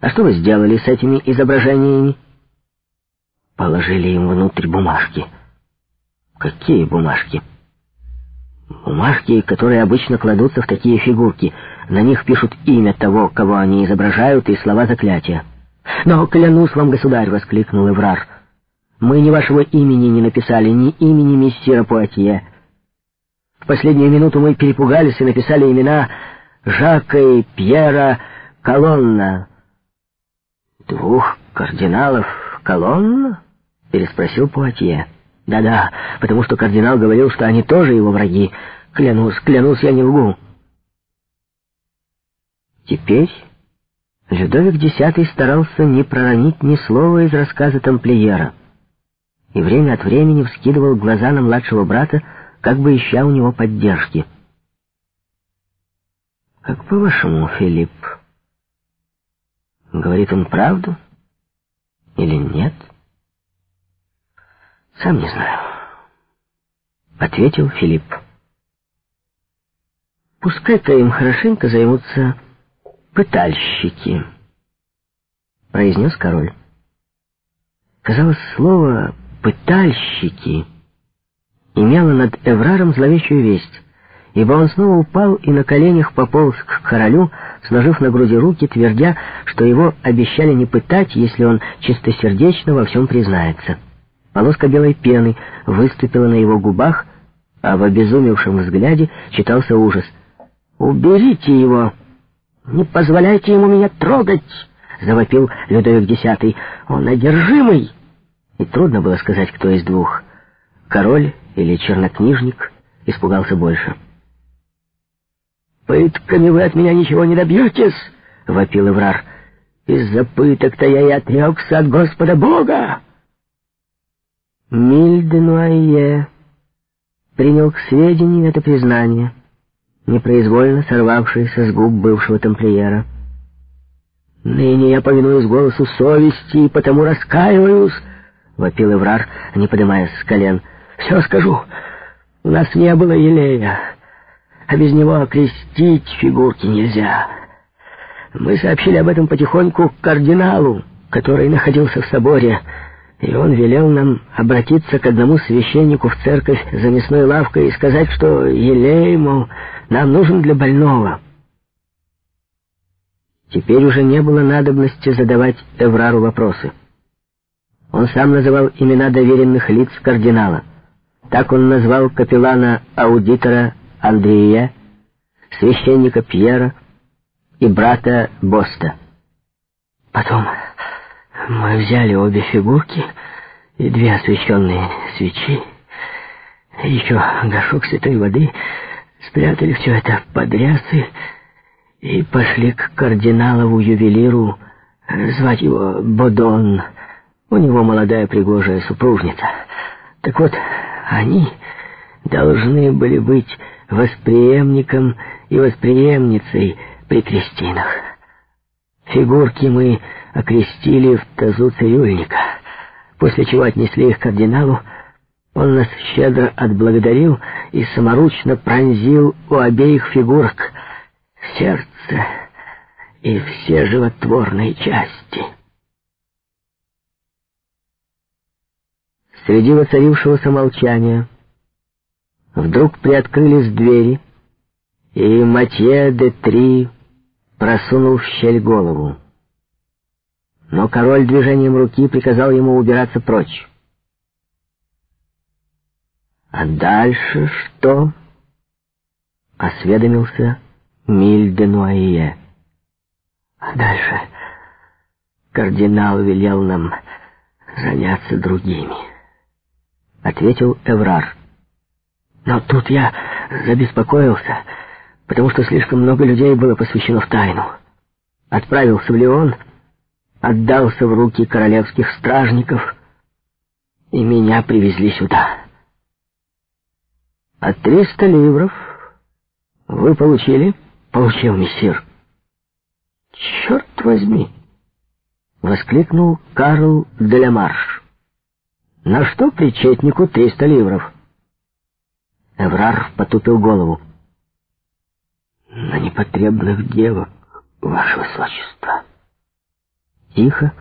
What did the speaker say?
А что вы сделали с этими изображениями? Положили им внутрь бумажки. Какие бумажки? Бумажки, которые обычно кладутся в такие фигурки. На них пишут имя того, кого они изображают, и слова заклятия. «Но клянусь вам, государь!» — воскликнул Эврар. «Мы ни вашего имени не написали, ни имени мессира Пуатье. В последнюю минуту мы перепугались и написали имена Жака и Пьера Колонна». «Двух кардиналов Колонна?» — переспросил Пуатье. «Да-да, потому что кардинал говорил, что они тоже его враги. Клянусь, клянусь, я не лгу». Теперь Людовик X старался не проронить ни слова из рассказа тамплиера и время от времени вскидывал глаза на младшего брата, как бы ища у него поддержки. «Как по-вашему, Филипп, говорит он правду или нет?» «Сам не знаю», — ответил Филипп. «Пускай-ка им хорошенько займутся пытальщики», — произнес король. Казалось, слово «пытальщики» имело над Эвраром зловещую весть, ибо он снова упал и на коленях пополз к королю, сложив на груди руки, твердя, что его обещали не пытать, если он чистосердечно во всем признается. Полоска белой пены выступила на его губах, а в обезумевшем взгляде читался ужас. «Уберите его! Не позволяйте ему меня трогать!» — завопил Людовик X. «Он одержимый!» И трудно было сказать, кто из двух — король или чернокнижник — испугался больше. «Пытками вы от меня ничего не добьетесь!» — вопил Эврар. «Из-за пыток-то я и отрекся от Господа Бога!» Мильденуае принял к сведению это признание, непроизвольно сорвавшееся с губ бывшего тамплиера. «Ныне я повинуюсь голосу совести и потому раскаиваюсь», — вопил Эврар, не поднимаясь с колен. «Все скажу. У нас не было елея, а без него окрестить фигурки нельзя. Мы сообщили об этом потихоньку кардиналу, который находился в соборе, — и он велел нам обратиться к одному священнику в церковь за мясной лавкой и сказать, что елей, мол, нам нужен для больного. Теперь уже не было надобности задавать Эврару вопросы. Он сам называл имена доверенных лиц кардинала. Так он назвал капеллана-аудитора Андрея, священника Пьера и брата Боста. Потом... Мы взяли обе фигурки и две освещенные свечи, еще горшок святой воды, спрятали все это под рясы и пошли к кардиналову ювелиру, звать его Бодон. У него молодая пригожая супружница. Так вот, они должны были быть восприемником и восприемницей при крестинах. Фигурки мы окрестили в тазу цирюльника, после чего отнесли их кардиналу. Он нас щедро отблагодарил и саморучно пронзил у обеих фигурок сердце и все животворные части. Среди воцарившегося молчания вдруг приоткрылись двери, и Матье де Три просунул в щель голову но король движением руки приказал ему убираться прочь. «А дальше что?» — осведомился Миль де Нуае. «А дальше кардинал велел нам заняться другими», — ответил Эврар. «Но тут я забеспокоился, потому что слишком много людей было посвящено в тайну. Отправился в Леон — отдался в руки королевских стражников, и меня привезли сюда. А триста ливров вы получили? Получил, мессир. Черт возьми! Воскликнул Карл Делямарш. На что причетнику триста ливров? Эврар потупил голову. На непотребных девок, ваше высочество. тихо,